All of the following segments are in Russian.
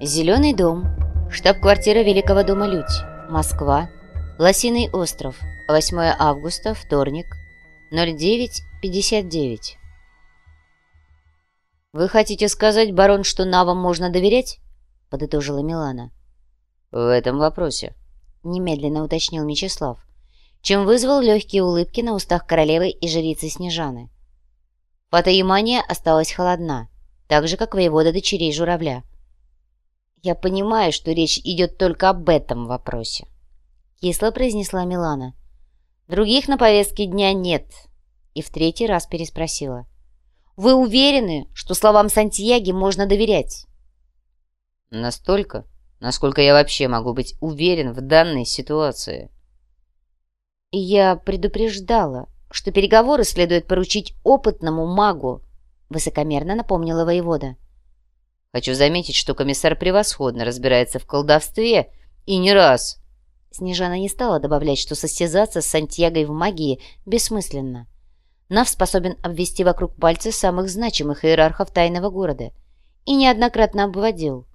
Зеленый дом. Штаб-квартира Великого дома Людь. Москва. Лосиный остров. 8 августа, вторник. 09.59. «Вы хотите сказать, барон, что Навам можно доверять?» — подытожила Милана. «В этом вопросе», — немедленно уточнил Мечислав, чем вызвал легкие улыбки на устах королевы и жрицы Снежаны. Фатоимания осталась холодна, так же, как воевода дочерей журавля. «Я понимаю, что речь идет только об этом вопросе», — кисло произнесла Милана. «Других на повестке дня нет», — и в третий раз переспросила. «Вы уверены, что словам Сантьяги можно доверять?» «Настолько, насколько я вообще могу быть уверен в данной ситуации». «Я предупреждала, что переговоры следует поручить опытному магу», — высокомерно напомнила воевода. «Хочу заметить, что комиссар превосходно разбирается в колдовстве и не раз». Снежана не стала добавлять, что состязаться с Сантьягой в магии бессмысленно. Нав способен обвести вокруг пальца самых значимых иерархов тайного города и неоднократно обводил.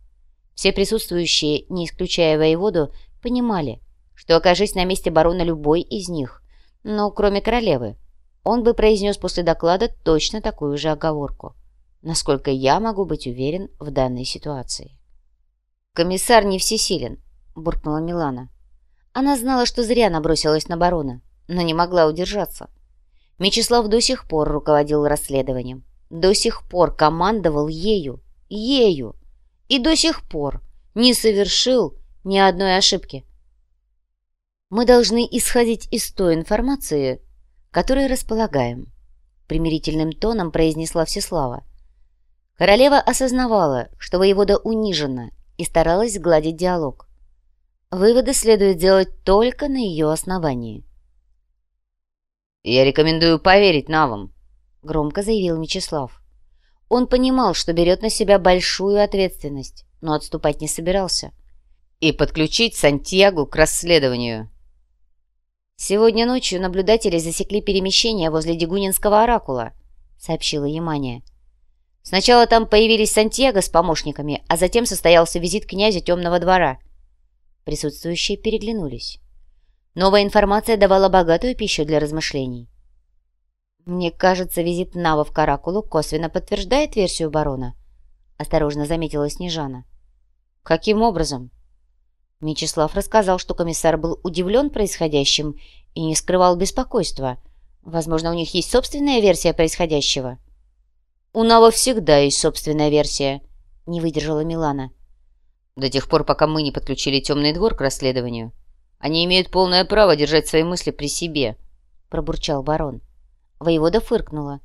Все присутствующие, не исключая воеводу, понимали, что окажись на месте барона любой из них, но кроме королевы, он бы произнес после доклада точно такую же оговорку. Насколько я могу быть уверен в данной ситуации? «Комиссар не всесилен», — буркнула Милана. Она знала, что зря набросилась на барона, но не могла удержаться. Мечислав до сих пор руководил расследованием, до сих пор командовал ею, ею, и до сих пор не совершил ни одной ошибки. Мы должны исходить из той информации, которой располагаем», — примирительным тоном произнесла Всеслава. Королева осознавала, что воевода унижена, и старалась сгладить диалог. Выводы следует делать только на ее основании. «Я рекомендую поверить Навам», — громко заявил Мечислав. Он понимал, что берет на себя большую ответственность, но отступать не собирался. «И подключить Сантьягу к расследованию». «Сегодня ночью наблюдатели засекли перемещение возле Дегунинского оракула», — сообщила Ямания. «Сначала там появились Сантьяго с помощниками, а затем состоялся визит князя Темного двора». Присутствующие переглянулись. Новая информация давала богатую пищу для размышлений. «Мне кажется, визит Нава в Каракулу косвенно подтверждает версию барона», — осторожно заметила Снежана. «Каким образом?» Мечислав рассказал, что комиссар был удивлен происходящим и не скрывал беспокойства. Возможно, у них есть собственная версия происходящего. «У Нава всегда есть собственная версия», — не выдержала Милана. «До тех пор, пока мы не подключили темный двор к расследованию, они имеют полное право держать свои мысли при себе», — пробурчал барон. Воевода фыркнула.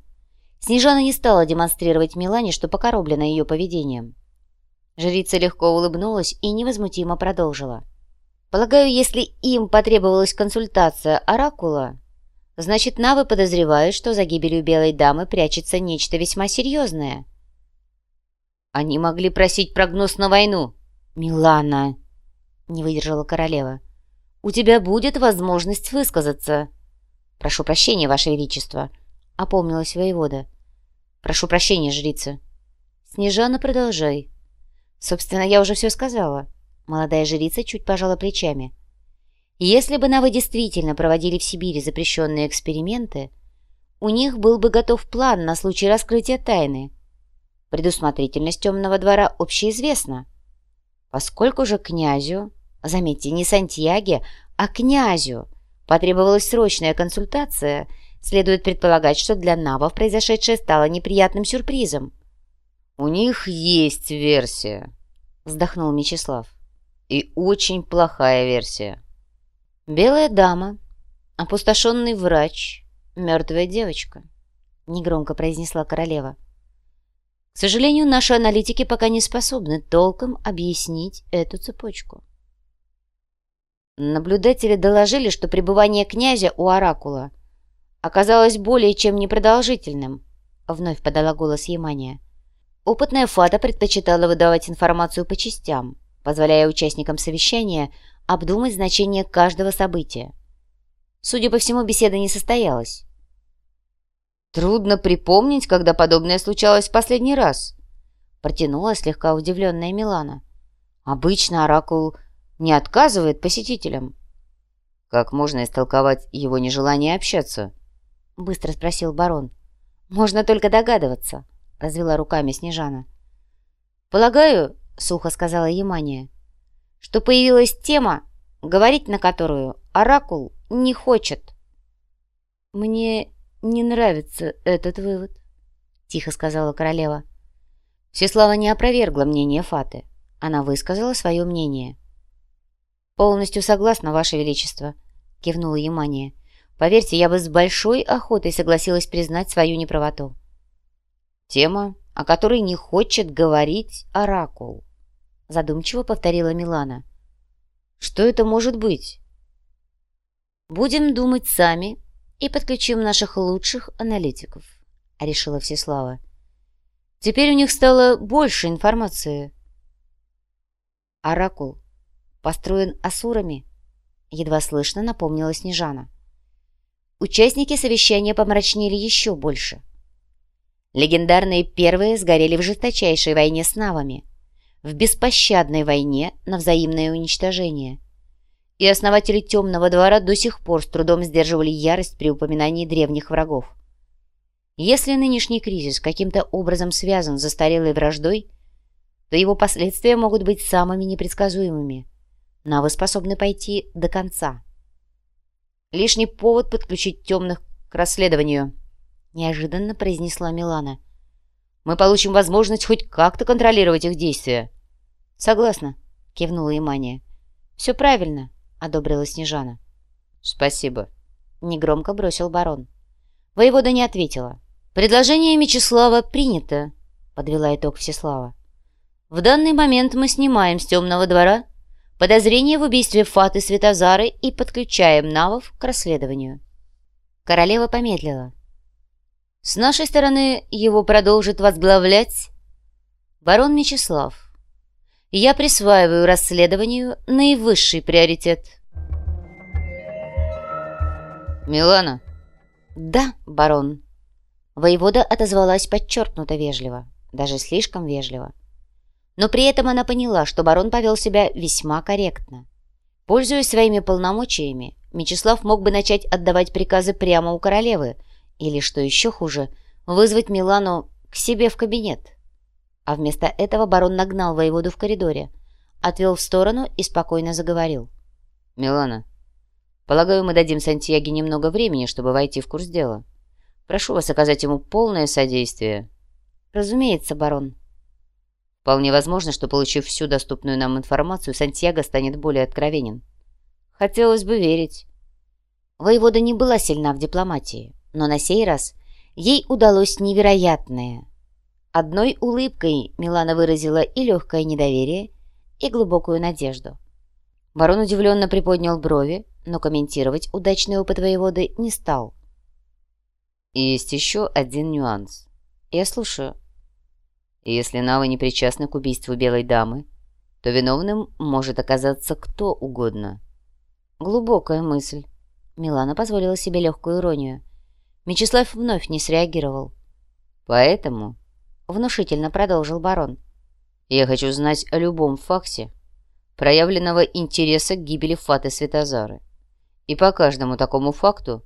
Снежана не стала демонстрировать Милане, что покороблена ее поведением. Жрица легко улыбнулась и невозмутимо продолжила. «Полагаю, если им потребовалась консультация Оракула, значит, Навы подозревают, что за гибелью Белой Дамы прячется нечто весьма серьезное». «Они могли просить прогноз на войну». «Милана!» — не выдержала королева. «У тебя будет возможность высказаться». «Прошу прощения, Ваше Величество», — опомнилась воевода. «Прошу прощения, жрица». «Снежана, продолжай», Собственно, я уже все сказала. Молодая жрица чуть пожала плечами. Если бы Навы действительно проводили в Сибири запрещенные эксперименты, у них был бы готов план на случай раскрытия тайны. Предусмотрительность темного двора общеизвестна. Поскольку же князю, заметьте, не Сантьяге, а князю, потребовалась срочная консультация, следует предполагать, что для Навов произошедшее стало неприятным сюрпризом. «У них есть версия», — вздохнул Мечислав. «И очень плохая версия». «Белая дама, опустошенный врач, мертвая девочка», — негромко произнесла королева. «К сожалению, наши аналитики пока не способны толком объяснить эту цепочку». Наблюдатели доложили, что пребывание князя у Оракула оказалось более чем непродолжительным, — вновь подала голос Ямания. Опытная Фата предпочитала выдавать информацию по частям, позволяя участникам совещания обдумать значение каждого события. Судя по всему, беседа не состоялась. «Трудно припомнить, когда подобное случалось в последний раз», протянула слегка удивленная Милана. Обычно Оракул не отказывает посетителям. «Как можно истолковать его нежелание общаться?» — быстро спросил барон. «Можно только догадываться», — развела руками Снежана. «Полагаю, — сухо сказала Емания, — что появилась тема, говорить на которую Оракул не хочет». «Мне не нравится этот вывод», — тихо сказала королева. Всеслава не опровергла мнение Фаты. Она высказала свое мнение. «Полностью согласна, Ваше Величество», — кивнула Ямания. «Поверьте, я бы с большой охотой согласилась признать свою неправоту». «Тема, о которой не хочет говорить Оракул», — задумчиво повторила Милана. «Что это может быть?» «Будем думать сами и подключим наших лучших аналитиков», — решила Всеслава. Теперь у них стало больше информации. Оракул построен асурами, едва слышно напомнила Снежана. Участники совещания помрачнели еще больше. Легендарные первые сгорели в жесточайшей войне с навами, в беспощадной войне на взаимное уничтожение. И основатели Темного двора до сих пор с трудом сдерживали ярость при упоминании древних врагов. Если нынешний кризис каким-то образом связан с застарелой враждой, то его последствия могут быть самыми непредсказуемыми. Но вы способны пойти до конца. Лишний повод подключить темных к расследованию, неожиданно произнесла Милана. Мы получим возможность хоть как-то контролировать их действия. Согласна, кивнула Имания. Все правильно, одобрила Снежана. Спасибо, негромко бросил барон. Воевода не ответила. «Предложение Мечислава принято», — подвела итог Всеслава. «В данный момент мы снимаем с темного двора подозрение в убийстве Фаты Светозары и подключаем Навов к расследованию». Королева помедлила. «С нашей стороны его продолжит возглавлять барон Мечислав. Я присваиваю расследованию наивысший приоритет». «Милана?» «Да, барон». Воевода отозвалась подчеркнуто вежливо, даже слишком вежливо. Но при этом она поняла, что барон повел себя весьма корректно. Пользуясь своими полномочиями, Мечислав мог бы начать отдавать приказы прямо у королевы, или, что еще хуже, вызвать Милану к себе в кабинет. А вместо этого барон нагнал воеводу в коридоре, отвел в сторону и спокойно заговорил. «Милана, полагаю, мы дадим Сантьяге немного времени, чтобы войти в курс дела». Прошу вас оказать ему полное содействие». «Разумеется, барон». Вполне возможно, что, получив всю доступную нам информацию, Сантьяго станет более откровенен. Хотелось бы верить. Воевода не была сильна в дипломатии, но на сей раз ей удалось невероятное. Одной улыбкой Милана выразила и легкое недоверие, и глубокую надежду. Барон удивленно приподнял брови, но комментировать удачный опыт воеводы не стал. Есть еще один нюанс. Я слушаю. Если Навы не причастны к убийству Белой Дамы, то виновным может оказаться кто угодно. Глубокая мысль. Милана позволила себе легкую иронию. Мечислав вновь не среагировал. Поэтому, внушительно продолжил барон, я хочу знать о любом факте проявленного интереса к гибели Фаты Светозары. И по каждому такому факту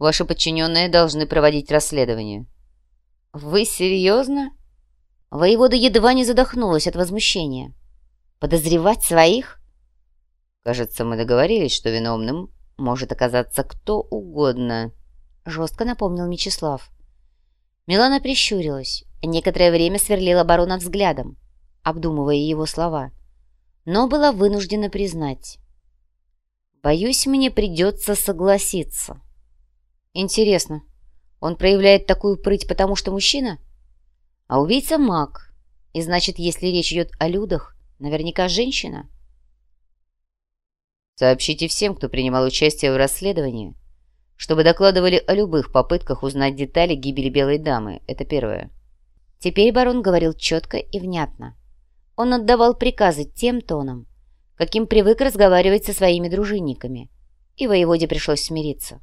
Ваши подчиненные должны проводить расследование». «Вы серьезно?» Воевода едва не задохнулась от возмущения. «Подозревать своих?» «Кажется, мы договорились, что виновным может оказаться кто угодно», — жестко напомнил Мечислав. Милана прищурилась, некоторое время сверлила барона взглядом, обдумывая его слова, но была вынуждена признать. «Боюсь, мне придется согласиться». Интересно, он проявляет такую прыть, потому что мужчина? А убийца маг. И значит, если речь идет о людях, наверняка женщина. Сообщите всем, кто принимал участие в расследовании, чтобы докладывали о любых попытках узнать детали гибели Белой Дамы. Это первое. Теперь барон говорил четко и внятно. Он отдавал приказы тем тоном, каким привык разговаривать со своими дружинниками, и воеводе пришлось смириться.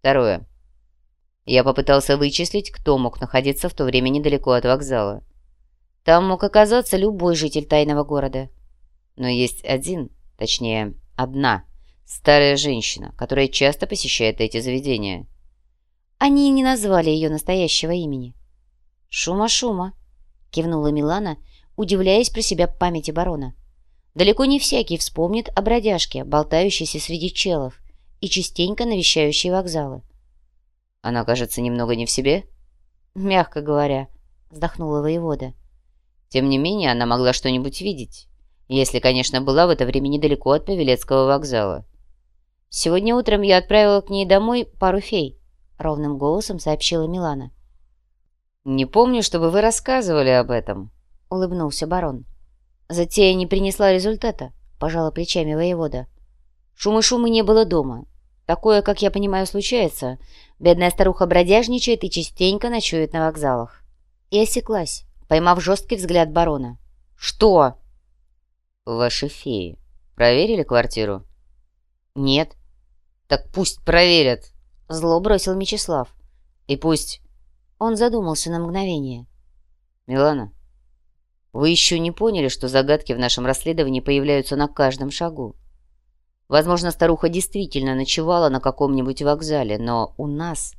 Второе. Я попытался вычислить, кто мог находиться в то время недалеко от вокзала. Там мог оказаться любой житель тайного города. Но есть один, точнее, одна, старая женщина, которая часто посещает эти заведения. Они не назвали ее настоящего имени. «Шума-шума», — кивнула Милана, удивляясь про себя памяти барона. Далеко не всякий вспомнит о бродяжке, болтающейся среди челов и частенько навещающей вокзалы. «Она, кажется, немного не в себе?» «Мягко говоря», — вздохнула воевода. «Тем не менее, она могла что-нибудь видеть, если, конечно, была в это время недалеко от Павелецкого вокзала. Сегодня утром я отправила к ней домой пару фей», — ровным голосом сообщила Милана. «Не помню, чтобы вы рассказывали об этом», — улыбнулся барон. Затея не принесла результата, пожала плечами воевода. Шумы-шумы не было дома. Такое, как я понимаю, случается. Бедная старуха бродяжничает и частенько ночует на вокзалах. И осеклась, поймав жесткий взгляд барона. «Что?» «Ваши феи проверили квартиру?» «Нет». «Так пусть проверят!» Зло бросил Мечислав. «И пусть...» Он задумался на мгновение. «Милана, вы еще не поняли, что загадки в нашем расследовании появляются на каждом шагу. Возможно, старуха действительно ночевала на каком-нибудь вокзале, но у нас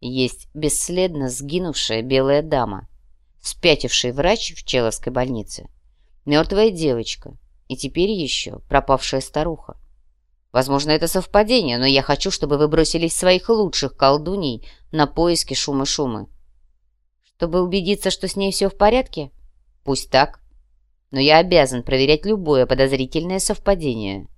есть бесследно сгинувшая белая дама, спятивший врач в Человской больнице, мертвая девочка и теперь еще пропавшая старуха. Возможно, это совпадение, но я хочу, чтобы вы бросились своих лучших колдуней на поиски шумы-шумы. Чтобы убедиться, что с ней все в порядке? Пусть так, но я обязан проверять любое подозрительное совпадение.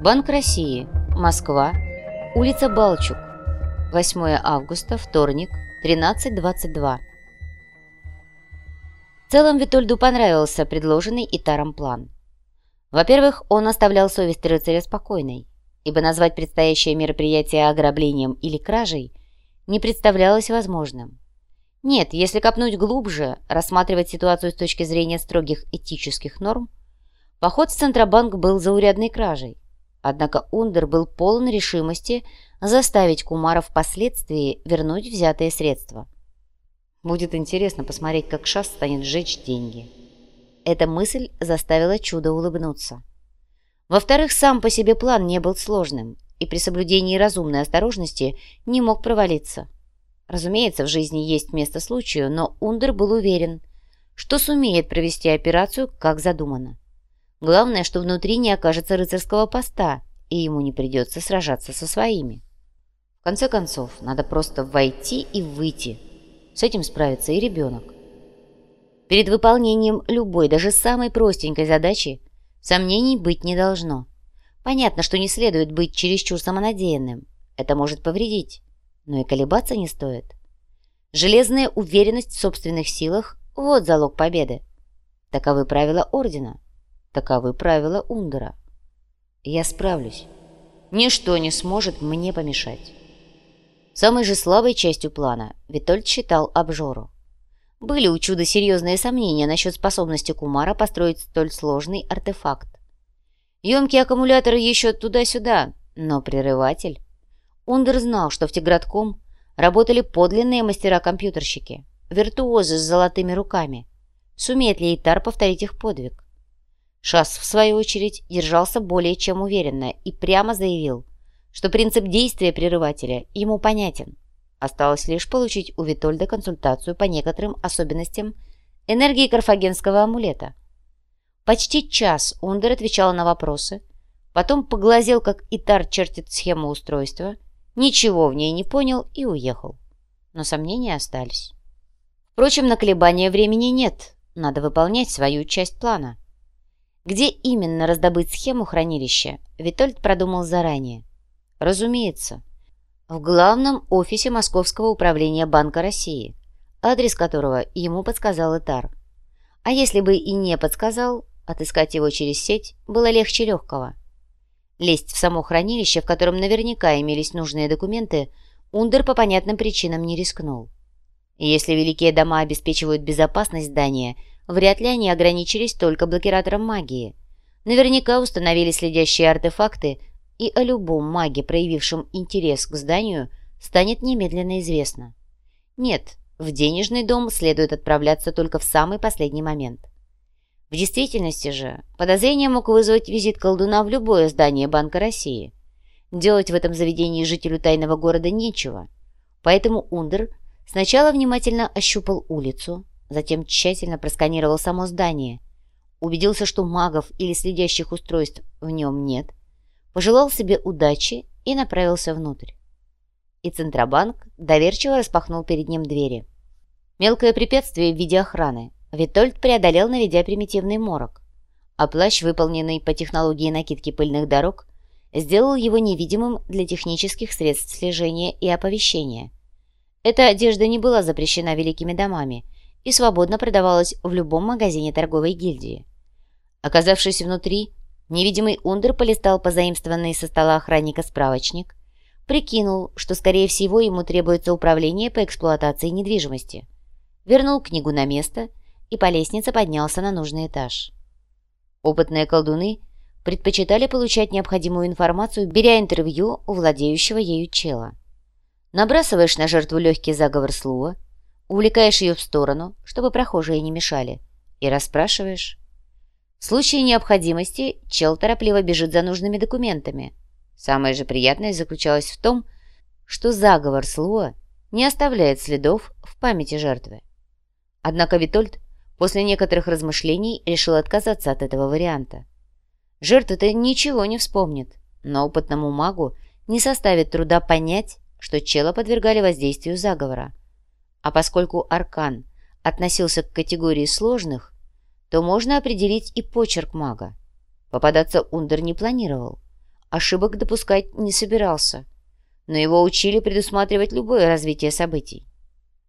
Банк России, Москва, улица Балчук, 8 августа, вторник, 13.22. В целом Витольду понравился предложенный Итаром план. Во-первых, он оставлял совесть рыцаря спокойной, ибо назвать предстоящее мероприятие ограблением или кражей – не представлялось возможным. Нет, если копнуть глубже, рассматривать ситуацию с точки зрения строгих этических норм, поход в Центробанк был заурядной кражей. Однако Ундер был полон решимости заставить Кумара впоследствии вернуть взятые средства. Будет интересно посмотреть, как Шас станет сжечь деньги. Эта мысль заставила чудо улыбнуться. Во-вторых, сам по себе план не был сложным и при соблюдении разумной осторожности не мог провалиться. Разумеется, в жизни есть место случаю, но Ундер был уверен, что сумеет провести операцию, как задумано. Главное, что внутри не окажется рыцарского поста, и ему не придется сражаться со своими. В конце концов, надо просто войти и выйти. С этим справится и ребенок. Перед выполнением любой, даже самой простенькой задачи, сомнений быть не должно. Понятно, что не следует быть чересчур самонадеянным. Это может повредить. Но и колебаться не стоит. Железная уверенность в собственных силах – вот залог победы. Таковы правила Ордена. Таковы правила Ундера. Я справлюсь. Ничто не сможет мне помешать. Самой же слабой частью плана Витольд считал обжору. Были у чуда серьезные сомнения насчет способности Кумара построить столь сложный артефакт. Емкий аккумулятор еще туда-сюда, но прерыватель. Ундер знал, что в Тигратком работали подлинные мастера-компьютерщики, виртуозы с золотыми руками. Сумеет ли Итар повторить их подвиг? Шас, в свою очередь, держался более чем уверенно и прямо заявил, что принцип действия прерывателя ему понятен. Осталось лишь получить у Витольда консультацию по некоторым особенностям энергии карфагенского амулета – Почти час Ундер отвечал на вопросы, потом поглазел, как Итар чертит схему устройства, ничего в ней не понял и уехал. Но сомнения остались. Впрочем, на колебания времени нет, надо выполнять свою часть плана. Где именно раздобыть схему хранилища, Витольд продумал заранее. Разумеется, в главном офисе Московского управления Банка России, адрес которого ему подсказал Итар. А если бы и не подсказал, Отыскать его через сеть было легче легкого. Лезть в само хранилище, в котором наверняка имелись нужные документы, Ундер по понятным причинам не рискнул. Если великие дома обеспечивают безопасность здания, вряд ли они ограничились только блокиратором магии. Наверняка установили следящие артефакты, и о любом маге, проявившем интерес к зданию, станет немедленно известно. Нет, в денежный дом следует отправляться только в самый последний момент. В действительности же подозрение мог вызвать визит колдуна в любое здание Банка России. Делать в этом заведении жителю тайного города нечего, поэтому Ундер сначала внимательно ощупал улицу, затем тщательно просканировал само здание, убедился, что магов или следящих устройств в нем нет, пожелал себе удачи и направился внутрь и Центробанк доверчиво распахнул перед ним двери. Мелкое препятствие в виде охраны Витольд преодолел, наведя примитивный морок, а плащ, выполненный по технологии накидки пыльных дорог, сделал его невидимым для технических средств слежения и оповещения. Эта одежда не была запрещена великими домами и свободно продавалась в любом магазине торговой гильдии. Оказавшись внутри, невидимый Ундер полистал позаимствованный со стола охранника справочник Прикинул, что, скорее всего, ему требуется управление по эксплуатации недвижимости. Вернул книгу на место и по лестнице поднялся на нужный этаж. Опытные колдуны предпочитали получать необходимую информацию, беря интервью у владеющего ею чела. Набрасываешь на жертву легкий заговор слова, увлекаешь ее в сторону, чтобы прохожие не мешали, и расспрашиваешь. В случае необходимости чел торопливо бежит за нужными документами – Самое же приятное заключалось в том, что заговор Слуа не оставляет следов в памяти жертвы. Однако Витольд после некоторых размышлений решил отказаться от этого варианта. Жертва-то ничего не вспомнит, но опытному магу не составит труда понять, что чела подвергали воздействию заговора. А поскольку аркан относился к категории сложных, то можно определить и почерк мага. Попадаться Ундер не планировал. Ошибок допускать не собирался, но его учили предусматривать любое развитие событий.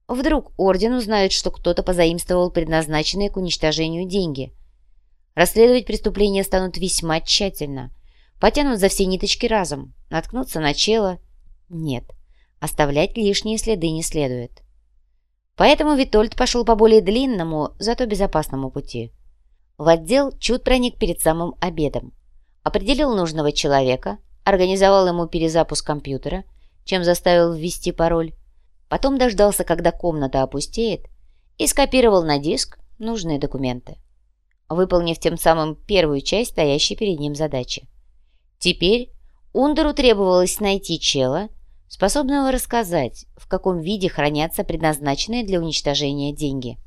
Вдруг Орден узнает, что кто-то позаимствовал предназначенные к уничтожению деньги. Расследовать преступления станут весьма тщательно. Потянут за все ниточки разом, наткнуться на чело. Нет, оставлять лишние следы не следует. Поэтому Витольд пошел по более длинному, зато безопасному пути. В отдел чуть проник перед самым обедом определил нужного человека, организовал ему перезапуск компьютера, чем заставил ввести пароль, потом дождался, когда комната опустеет, и скопировал на диск нужные документы, выполнив тем самым первую часть стоящей перед ним задачи. Теперь Ундеру требовалось найти чела, способного рассказать, в каком виде хранятся предназначенные для уничтожения деньги.